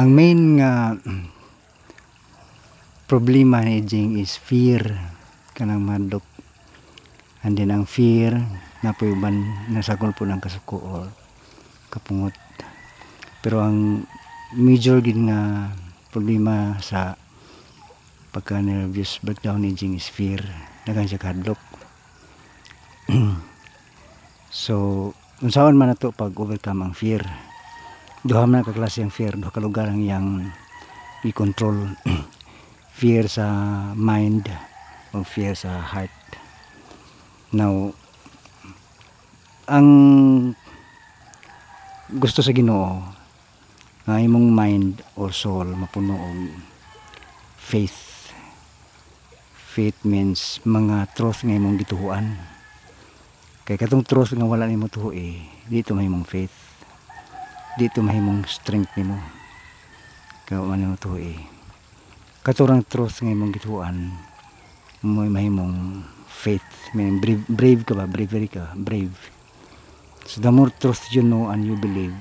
ang main nga problema ni aging is fear. Kanang madok and then ang fear na po uban nasagol po ng kasuko or kapungot. Pero ang major gid nga problema sa pagka nervous breakdown aging is fear. Dagan siya kadlok so unsaon man nato pag overcome ang fear duha man ka klase ang fear duha ka lugar ang iyang i-control. Fear sa mind o fear sa heart. Now ang gusto sa Ginoo nga imong mind or soul mapuno og faith. Faith means mga truth nga imong gituhuan. Kay katong truth nga wala nimo tuho eh dito mahimong faith dito mahimong strength nimo. Kaya nimo tuho eh. Katurang truth nga imong gituhuan mo mahimong faith. Meaning brave, brave ka ba? Bravery ka. Brave. So the more truth you know and you believe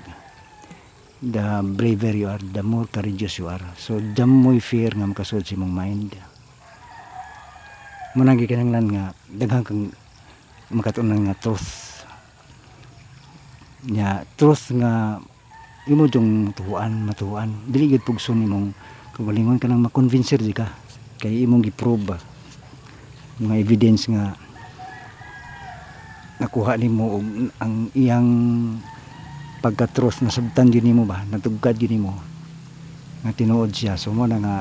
the braver you are the more courageous you are. So the more fear nga makasud sa imong mind. Munang gikinanglan nga daghang kang makatunan nga truth. Nya truth nga imo jung tuhuan matuhuan dili gid pugson imong kagalingon ka nang makonvincer di ka. Kay imong giprove ba? Mga evidence nga nakuha nimo ang iyang pagka-truth na sabtan yun nimo ba? Natugkad yun nimo. Nga tinuod siya. So mo na nga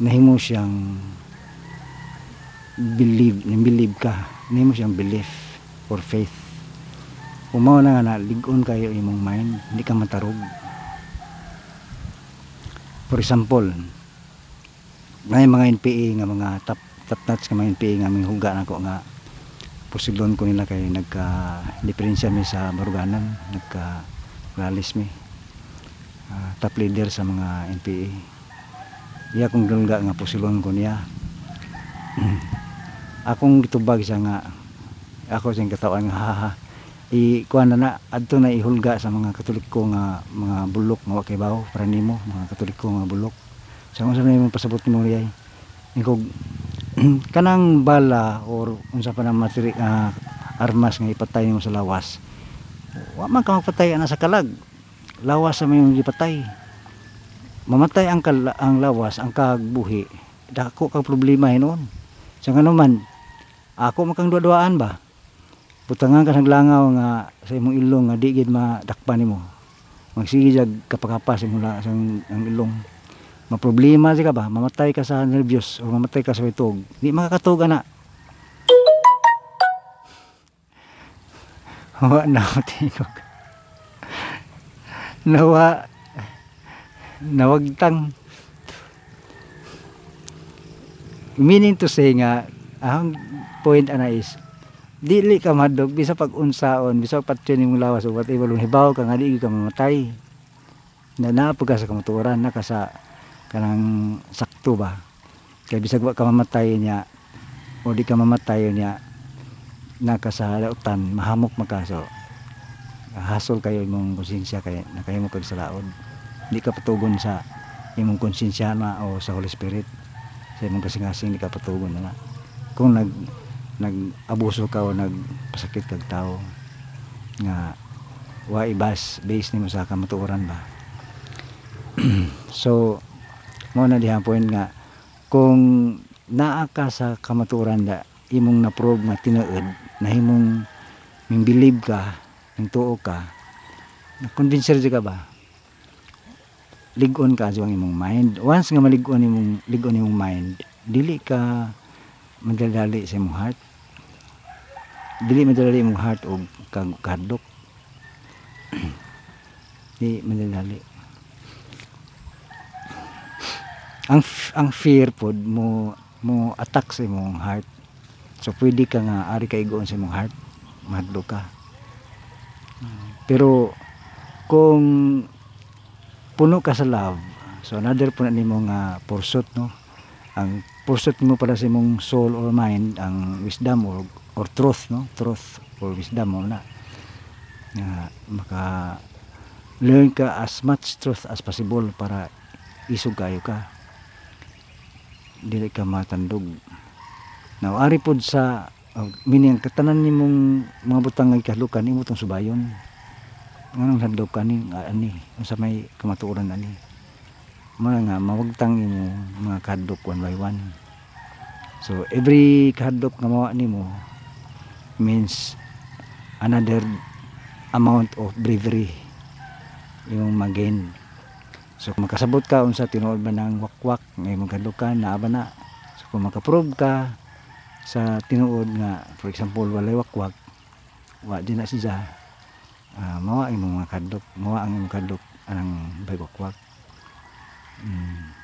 nahimo siyang believe believe ka. Nahimo siyang belief or faith umaw na nga na ligon kayo imong mind. Hindi ka matarog. For example may mga NPA nga mga top top notch nga mga NPA nga may huga na ko nga. Pusilon ko nila kay nagka diferensya mi sa baruganan nagka ralis mi. Ah, top leader sa mga NPA iya kong dulga nga pusilon ko niya. Akong gitubag siya nga ako siyang katawan nga haha i kuan na na adto na ihulga sa mga katoliko nga mga bulok nga wa kay bawo para nimo mga katoliko nga bulok. Sa unsa na imong pasabot nimo riyay ikog kanang bala or unsa pa na materi ah, armas nga ipatay nimo sa lawas wa man ka magpatay ana sa kalag. Lawas sa may ipatay mamatay ang kal- ang lawas ang kagbuhi. Dako kang problema hinon sa man ako makang duwa-duaan ba butangan ka ng langaw nga sa imong ilong nga di gid madakpan nimo. Magsige jag kapakapas imong la- sa ang ilong. Maproblema siya ka ba? Mamatay ka sa nervyos o mamatay ka sa itog di makakatog ana Wa na ako tingog. Nawa nawagtang meaning to say nga ang point ana is dili ka madog bisa pag unsaon bisa pag imong lawas o whatever. Hibaw ka nga di ka mamatay. Na naapod ka sa kamaturan na ka kanang sakto ba? Kay bisag wa ka mamatay niya o di ka mamatay niya naka sa lautan mahamok makaso hasol kayo imong konsensya kay nakahimo kag sa laod di ka patugon sa imong konsensya na o sa Holy Spirit. Sa imong kasingasing di ka patugon na. Kung nag nag-abuso ka o nagpasakit kag tao nga wa ibas base nimo sa kamatuoran ba? So mo na diha point nga kung naa ka sa kamatuoran da imong na-prove nga tinuod na himong mimbilib ka ng tuo ka convincer ka ba? Ligon ka sa imong mind. Once nga maligon imong ligon imong mind dili ka madadali sa imong heart dili madadali imong heart og kag kadlok di madadali ang f- ang fear pod mo mo attack sa imong heart. So pwede ka nga ari ka igoon sa imong heart. Mahadlok ka. Pero kung puno ka sa love so another po na nimo nga pursuit no? Ang pursuit mo para sa imong soul or mind ang wisdom or or truth no? Truth or wisdom mo na nga maka learn ka as much truth as possible para isog kayo ka. Dili ka matandog. Now ari pod sa uh, meaning katanan nimong mga butang nga ikahlukan nimo tong subayon. Nganong hadlok kani ani unsa may kamatuoran ani. Mo nga mawagtang imo mga kadlok one by one. So every kadlok nga mawa nimo means another amount of bravery yung magain so kung makasabot ka unsa tinuod ba ng wakwak nga imong kadlukan naa ba na? So kung makaprove ka sa tinuod nga for example walay wakwak wa di na siya uh, mawa imong mga kadlok mawa ang imong kadlok anang bay wakwak. Mm.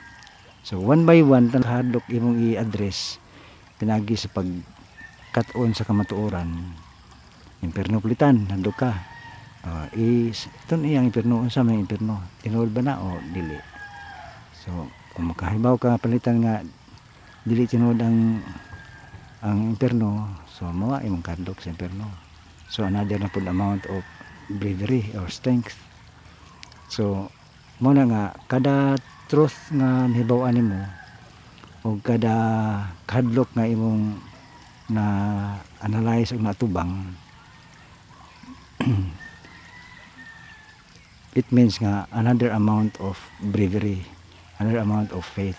so one by one tan hadlok imong i-address pinagi sa pag cut-on sa kamatuoran. Imperno pulitan hadlok ka. Uh, is ito na iyang impirno unsa may impirno tinuod ba na o dili? So kung makahibaw ka palitan nga dili tinuod ang ang impirno so mawa imong kadlok sa impirno so another na pud amount of bravery or strength. So mo na nga kada truth nga nahibaw-an nimo o kada kadlok nga imong na analyze ug natubang it means nga another amount of bravery another amount of faith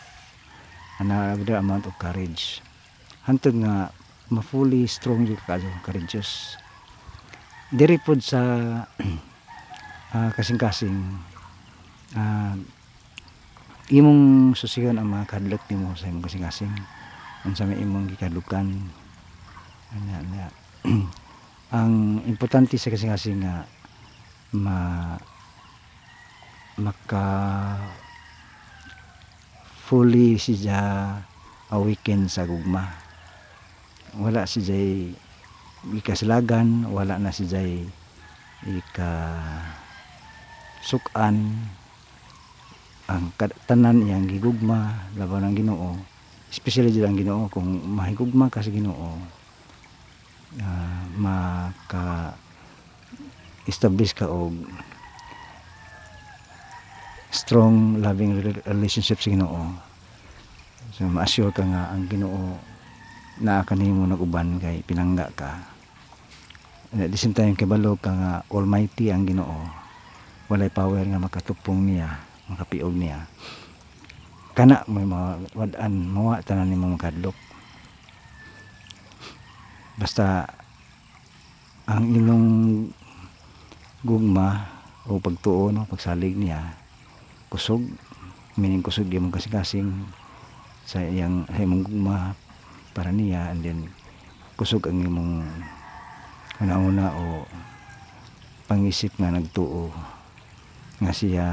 another amount of courage. Hantod nga ma fully strong yung kayo courageous. Diri pod sa uh, kasing-kasing uh, imong susiyon ang mga kadlok nimo sa imong kasing-kasing. Unsa may imong gikadlukan ana ana ang importante sa kasing-kasing nga ma maka fully siya awaken sa gugma. Wala si jay ikaslagan wala na si jay ika sukan. Ang tanan iyang gigugma laban ng Ginoo. Especially dito ang Ginoo kung mahigugma ka sa Ginoo uh, maka establish ka og strong loving relationship sa Ginoo. So ma-assure ka nga ang Ginoo na kanimo naguban kay pinangga ka. And at the same time kabalo ka nga almighty ang Ginoo. Walay power nga makatupong niya, makapiog niya. Kana may mga wadan mawa tanan nimo makadlok. Basta ang ilong gugma o pagtuo no pagsalig niya kusog meaning kusog di mong kasing-kasing sa iyang sa imong gugma para niya and then kusog ang imong una-una o pangisip nga nagtuo nga siya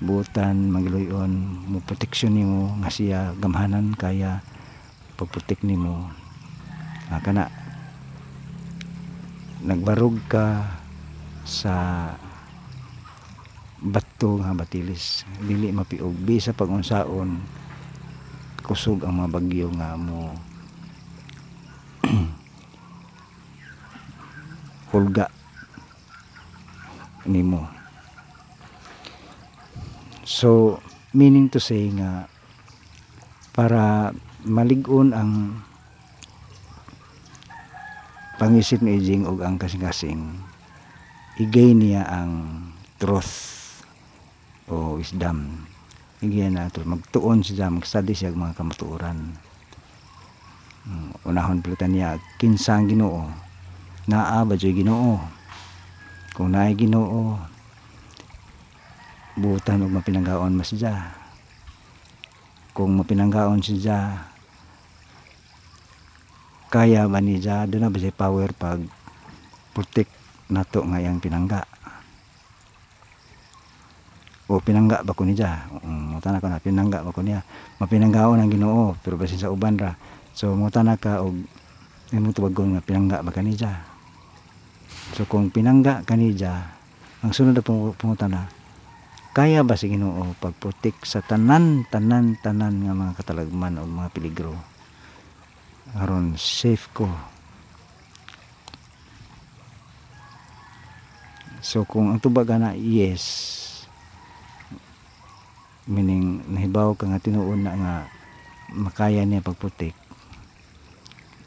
butan magiluyon mo proteksyon nimo nga siya gamhanan kaya pagprotek nimo nga kana nagbarog ka sa bato nga batilis. Dili mapiog bisa pag unsaon kusog ang mga bagyo nga mo hulga nimo. So meaning to say nga para maligon ang pangisip ni Ijing og ang kasing-kasing igay niya ang truth o wisdom. Igay na to magtuon siya magstudy siya mga kamatuoran. Um, unahon pilitan niya kinsang Ginoo? Naa ba jud Ginoo? Kung naay Ginoo butan og mapinanggaon mas siya. Kung mapinanggaon siya kaya ba niya doon na ba power pag protect nato nga yang pinangga? O pinangga ba ko niya um, muta na ko na pinangga ba ko niya? Mapinanggaon ang ginoo pero basin sa uban ra? So muta na ka og imong tubagon nga pinangga ba kaniya so kung pinangga kaniya ang sunod na pungutan na kaya ba si ginoo pagprotek sa tanan tanan tanan nga mga katalagman o mga peligro aron safe ko. So kung ang tubag ana yes. Meaning nahibaw ka nga tinuon na nga makaya niya pagputik.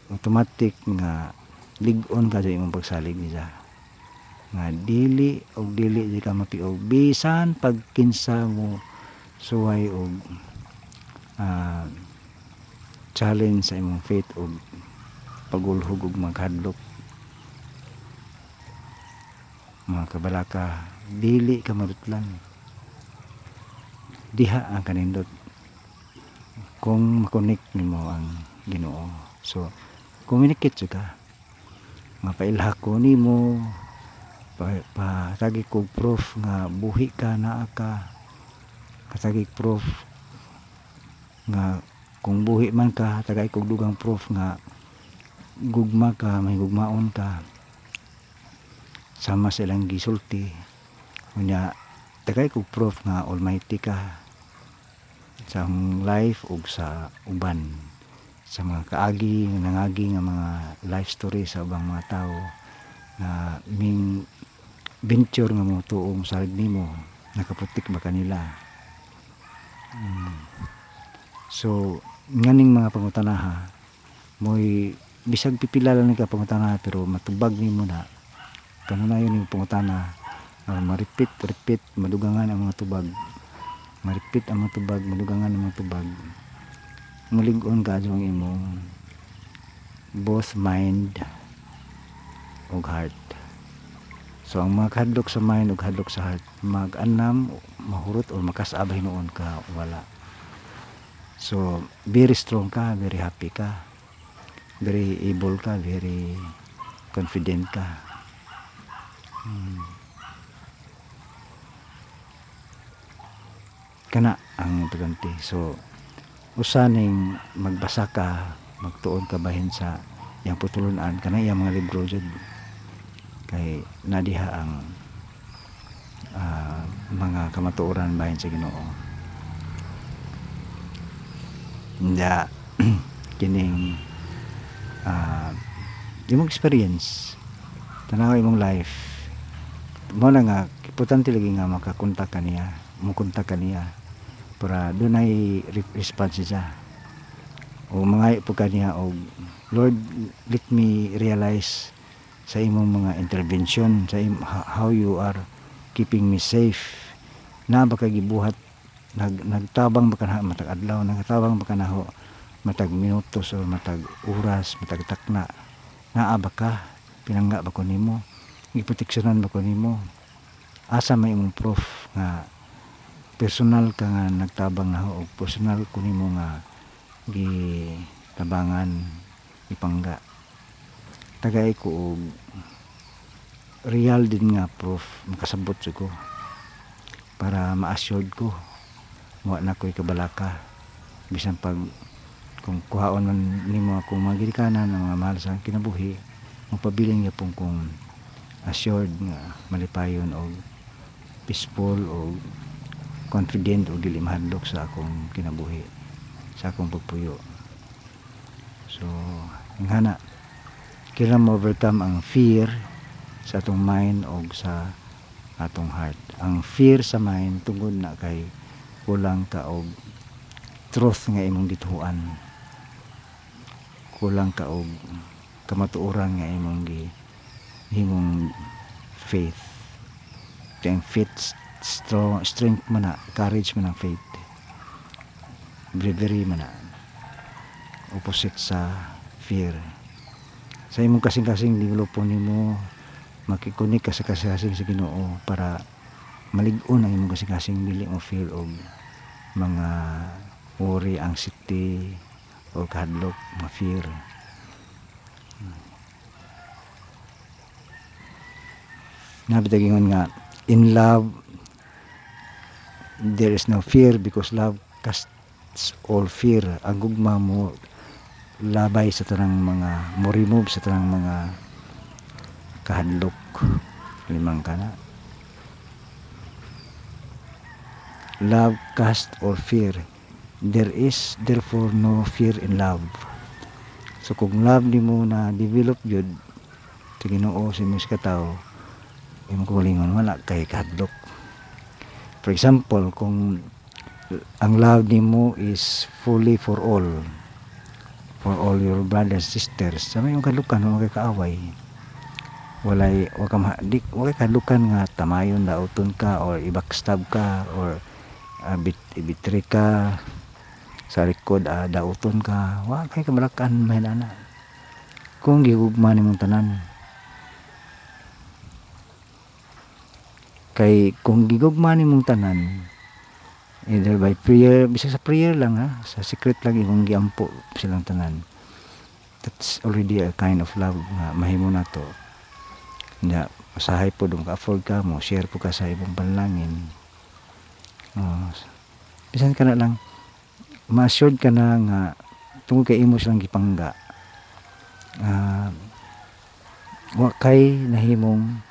Automatic nga ligon ka sa imong pagsalig niya nga dili og dili di ka mapiog. Bisan pag kinsa mo suway og ah, challenge sa imong faith og pagulhog og maghadlok. Mga kabalaka dili ka marutlan. Diha ang kanindot. Kung makonek nimo ang Ginoo. So communicate jud ka. Mapailha ko nimo. Pa, pa kog proof nga buhi ka naa ka. Katagi proof nga kung buhi man ka tagay kog dugang proof nga gugma ka may gugmaon ka sama silang gisulti. Unya tagay kog proof nga almighty ka sa life ug sa uban. Sa mga kaagi nangagi nga mga life story sa ubang mga tao na ming venture nga mo tuong salig nimo nakaputik ba kanila? Mm. So nganing mga pangutanaha mo'y bisag pipila lang ka pangutanaha pero matubag nimo na. Kanunayon yung pangutana uh, ma-repeat repeat madugangan ang mga tubag. Ma-repeat ang mga tubag madugangan ang mga tubag. Mulig-on ka ang imong both mind ug heart. So ang mga sa mind ug hadlok sa heart mag-anam mahurot o makasabay noon ka wala so very strong ka very happy ka. Very able ka very confident ka. Hmm. kana ang importante so usaning magbasa ka magtuon ka bahin sa yang putulunan. Kana yang mga libro jud. Kay nadiha ang ah, mga kamatuoran bahin sa Ginoo nya kining ah imong experience tanaw imong life mo na nga importante lagi nga makakontak ka niya mukontak ka niya para dunay re- response siya. O mga po ka niya og Lord let me realize sa imong mga intervention sa im- ho- how you are keeping me safe. Na ba kay gibuhat nag nagtabang ba kana matag adlaw nagtabang ba kana ho? Matag minutos o matag oras matag takna. Naa ba ka? Pinangga ba ko nimo? Giproteksyonan ba ko nimo? Asa may imong proof nga personal ka nga nagtabang na ho? O personal ko nimo nga gi tabangan ipangga tagay ko og real din nga proof makasabot jud ko para ma-assured ko wa na ko'y kabalaka. Bisan pag kung kuhaon man nimo akong mga gidikanan ng mga mahal sa kinabuhi magpabiling niya pong kung assured nga malipayon o peaceful o confident o dili sa akong kinabuhi sa akong pagpuyo. So ngana kailangan mo overcome ang fear sa atong mind o sa atong heart? Ang fear sa mind tungod na kay kulang ka og truth nga imong dituan kulang ka og kamatuoran nga imong gi imong faith. Ang faith strong strength man courage man ang faith. Bravery man opposite sa fear. Sa imong kasing-kasing developon nimo makikunik ka sa kasing sa Ginoo para malig-on ang imong kasing-kasing dili mo feel og mga worry, anxiety o kahadlok, mga fear. Nabitagingon nga in love there is no fear because love casts all fear. Ang gugma mo labay sa tanang mga mo remove sa tanang mga kahadlok limang kana love cast all fear there is therefore no fear in love. So kung love ni mo na develop yun sa Ginoo sa imong katawo imong kaugalingon wala kay kahadlok for example kung ang love nimo is fully for all for all your brothers sisters sa may kalukan wala kay kaaway. Walay wa ka di wa kay kalukan nga tamayon dauton ka or i-backstab ka or uh, bit ibitri ka. Sa likod ah, dauton ka. Wa kay kabalakan mahinana kung gigugma nimong tanan. Kay kung gigugma nimong tanan either by prayer bisa sa prayer lang ha? Sa secret lang imong giampo silang tanan. That's already a kind of love nga mahimo na to. Nya usahay po dong ka-afford ka mo share po ka sa ibang panlangin bisan ka na lang. Ma-assured ka na nga tungod kay imo silang gipangga. Ah wa kay nahimong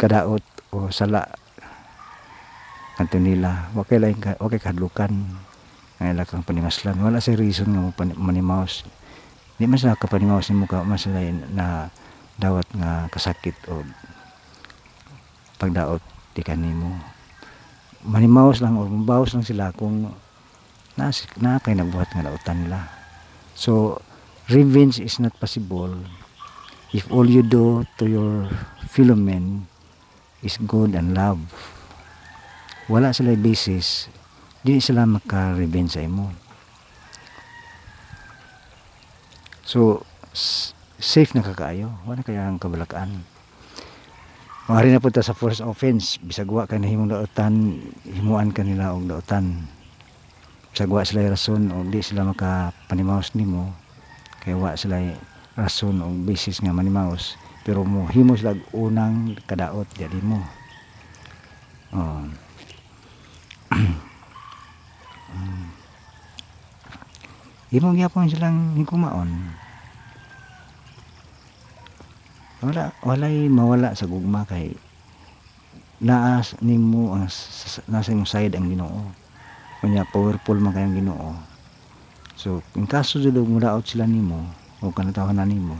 kadaot o sala kanto nila. Wa kay lain kadlukan nga ila kang panimaslan. Wala sa reason nga manimaos. Di man sila kapanimaos nimo ka mas sila na dawat nga kasakit o pagdaot di kanimo manimaos lang o mabawas lang sila kung na, na kay nagbuhat nga daotan nila. So revenge is not possible if all you do to your fellow men is good and love. Wala sila basis di sila maka-revenge sa imo. So safe na kakaayo. Wala kaya ang kabalakaan Mari na punta sa first offense bisag wa ka nahimong daotan himuan ka nila og daotan bisag wa sila rason o di sila makapanimaos nimo kay wa sila rason o basis nga manimaos pero mo himo sila unang kadaot jadi mo oh. Imong gyapon silang hikumaon. Wala walay mawala sa gugma kay naas nimo ang nasa imong side ang Ginoo. Kunya powerful man kayang Ginoo. So, in kaso jud mo daot sila nimo o kanatawanan nimo,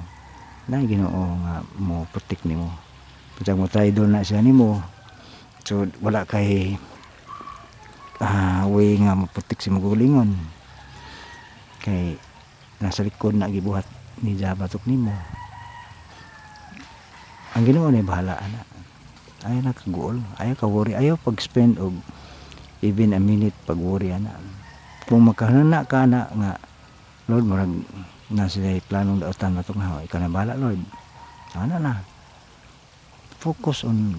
na Ginoo nga mo protect nimo. Pagka mo traidor na siya nimo, so wala kay ah way nga maputik si magulingon kay nasa likod na gibuhat ni Jabatok nimo ang Ginoo ni bahala ana ayaw na kaguol ayaw ka worry. Ayaw pag spend og even a minute pag worry ana. Kung magkahanana ka na nga Lord murag na sila planong daotan na ikaw na bahala Lord. Ana na. Focus on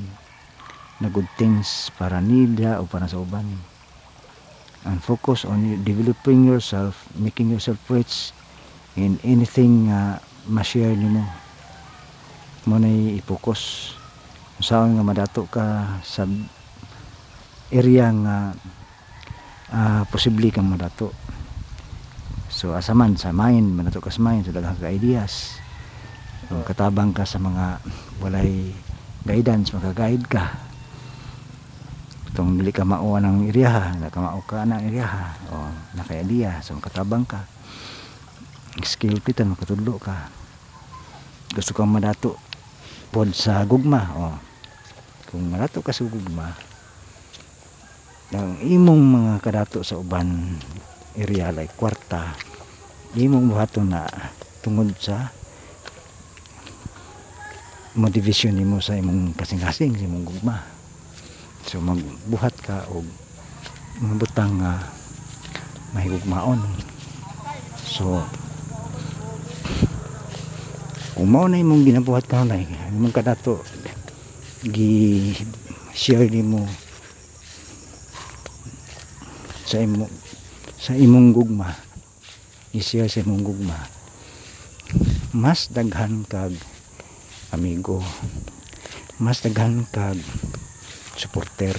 the good things para nila o para sa uban. And focus on developing yourself, making yourself rich in anything nga ma-share nimo. Mo na i-focus. Saan nga madato ka sa area nga ah, posible kang madato. So asa man sa mind, madato ka sa mind, sa daghang ideas. Kung katabang ka sa mga walay guidance, maka-guide ka itong dili ka mao ng iriyaha na ka ng iriyaha o naka-idea so katabang ka skill kita makatudlo ka gusto kang madato pod sa gugma o kung madato ka sa gugma ang imong mga kadato sa uban area like kwarta imong buhaton na tungod sa motivation nimo sa imong kasing-kasing sa imong gugma So magbuhat ka og mga butang nga mahigugmaon. So kung mao na imong ginabuhat ka na imong kadato gi share nimo sa imong sa imong gugma. I-share sa imong gugma. Mas daghan kag amigo. Mas daghan kag supporter.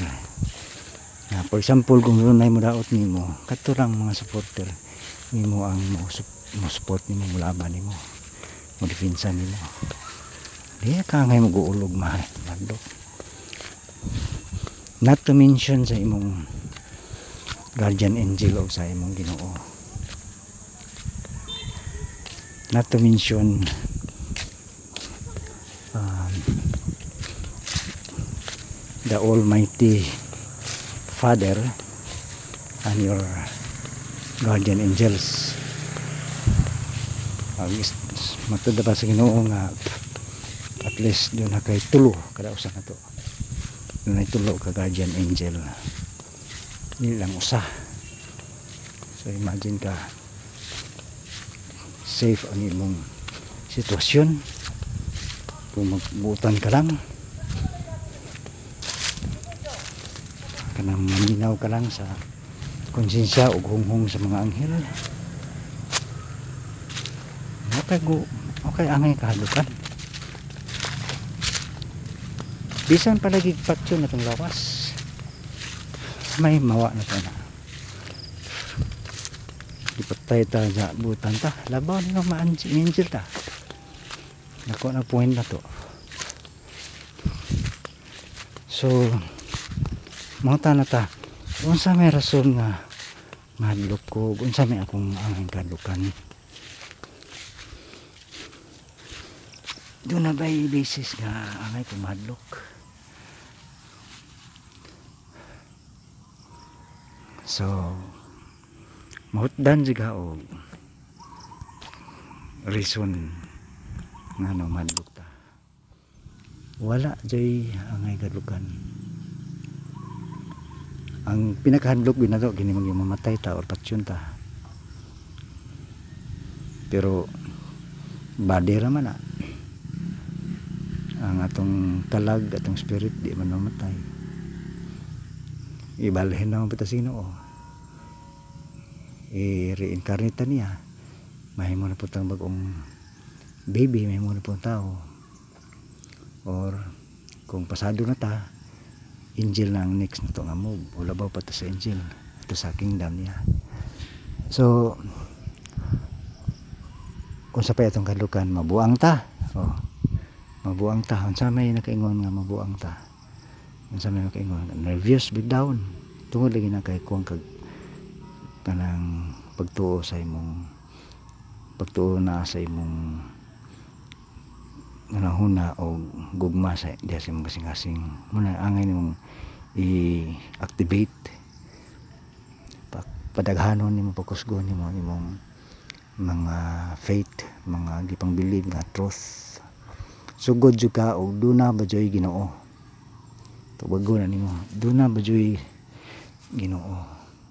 Na for example kung runay mo daot nimo kadto lang mga supporter. Nimo ang mo, mo support nimo mo laban nimo magpinsa nila. Di ka kangay mag-uulog mahal magdo not to mention sa imong guardian angel o sa imong ginoo. Not to mention um, the almighty father and your guardian angels. Ang matunda pa sa Ginoo nga at least doon na kay tulo kada usa na to. Doon ay tulo ka guardian angel. Dili lang usa. So imagine ka safe ang imong sitwasyon kung magbutan ka lang kanang maminaw ka lang sa konsensya o hunghong sa mga anghel okay go. Okay angay kahalukan bisan palagi patyo na itong lawas. May mawa na ta na. Ipatay ta sa butan ta. Labaw ni mga angel ta. Nako na point na to. So mga na ta. Unsa may rason nga madlok ko? Unsa may akong angay kadukan doon na ba basis nga angay ko madlok so mahutdan siya og reason nga no madlok ta? Wala jay angay kadukan ang pinakahadlok binato gini mag mamatay ta or patsyon ta. Pero body ra man na ang atong kalag atong spirit di man mamatay. Ibalhin naman pa ta sino oh. i-reincarnate niya. Mahimo na po tang bagong baby mahimo na po tao. Or kung pasado na ta angel na ang next na to nga move wala ba pa to sa angel? Ito sa kingdom niya. So kung sa pa itong kalukan mabuang ta. Oh mabuang ta. Unsa may nakaingon nga mabuang ta? Unsa may nakaingon? Nervous breakdown tungod lagi na kay kuang kag kanang pagtuo sa imong pagtuo na sa imong huna o gugma sa diha sa imong kasing-kasing. Muna angay nimong i-activate. Pa- padaghanon nimo pagkusgon nimo imong mga faith mga gipang believe nga truth sugod jud ka og duna ba joy Ginoo? Tubago na nimo. Duna ba joy Ginoo?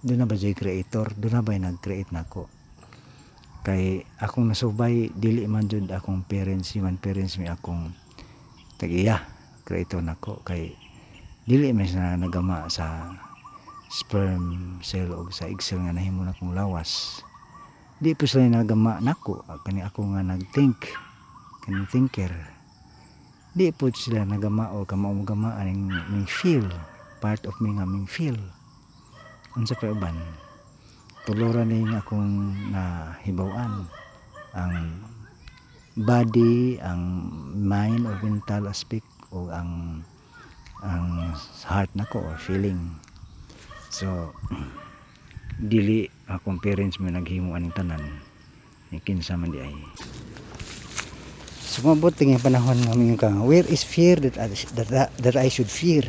Duna ba joy creator? Duna ba nag-create nako? Kay akong nasubay dili man jud akong parents man parents mi akong tagiya creator nako. Kay dili man sa nagama sa sperm cell o sa egg cell nga nahimo na kong lawas. Di po sila nagama nako. Kani ako nga nagthink. Kani thinker di po sila nagama o kamaugama aning ming feel part of me nga ming feel. Unsa pa uban tuloran ni nga akong nahibawan. Ang body ang mind or mental aspect o ang ang heart nako or feeling. So dili akong parents mo naghimo aning tanan. Ni kinsa man di ay sumabot tingin panahon nga mingon ka. Where is fear that I, that, that I should fear?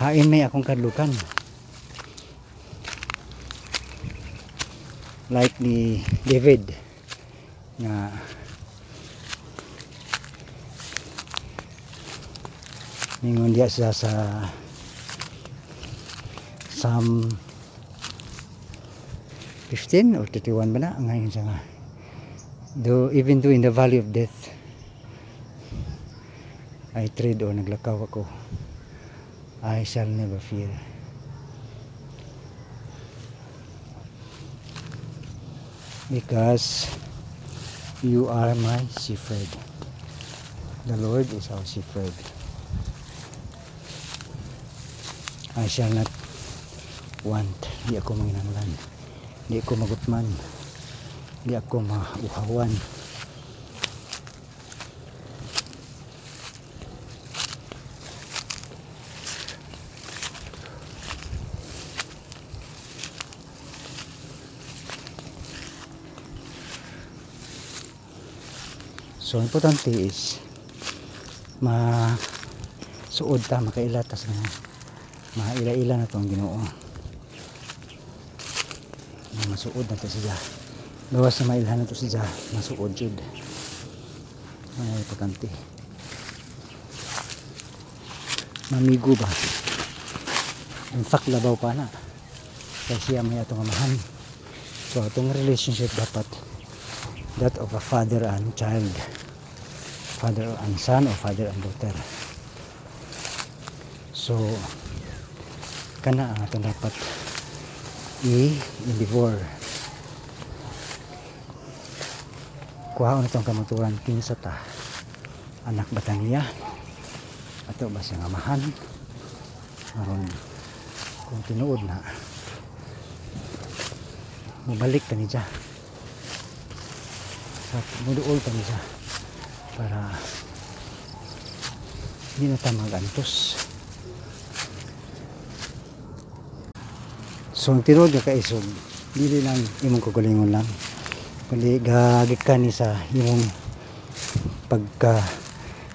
Hain may akong kadlukan. Like ni David nga mingon diya siya sa Psalm 15 or 31 ba na? Ngayon siya nga though even though in the valley of death I tread o naglakaw ako. I shall never fear. Because you are my shepherd. The Lord is our shepherd. I shall not want. Di ako manginanglan. Di ako magutman di ako mauhawan. So importante is ma suod ta makaila tas na. Maila-ila na to ang Ginoo. Masuod na to siya gawas na mailhan na to siya masuod jud ay importante mamigo ba? In fact labaw pa na. Kaya siya may atong amahan. So atong relationship dapat that of a father and child. Father and son or father and daughter. So kana ang atong dapat i-endeavor kuha na itong kamuturan kinsa ta anak batang niya ato ba siyang amahan aron kung tinuod na mubalik ta ni siya. Sa muduol ta ni siya para hindi na ta magantos. So ang tinuod nga kaisog dili lang imong kagalingon lang kundi gagikan ni sa imong pagka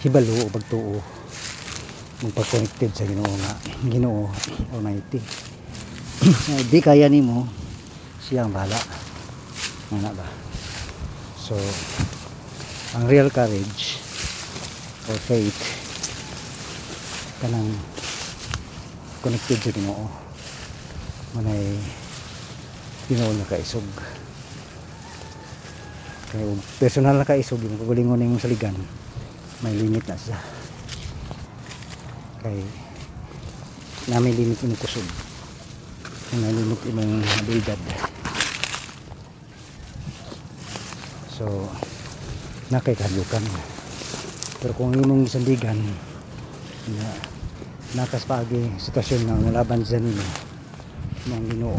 hibalo o pagtuo. Mong pag-connected sa Ginoo nga. Ginoo Almighty. Eh, di kaya nimo siya ang bahala. Nga ba? So ang real courage or faith kanang connected sa Ginoo. Manay Ginoo na kung personal na kaisog yung kagulingon na yung saligan. May limit na siya. Kay na may limit yung kusog. May limit yung habilidad. So nakay kahadlukan pero kung imong sandigan na nakas pagi sitwasyon na nalaban sa nimo mga ginoo.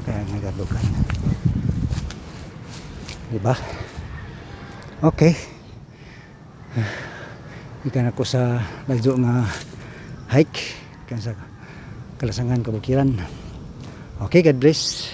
Okay ang nagahadlukan diba? Okay. Ikan ako sa ladyo nga hike. Ikan sa kalasangan kabukiran okay God bless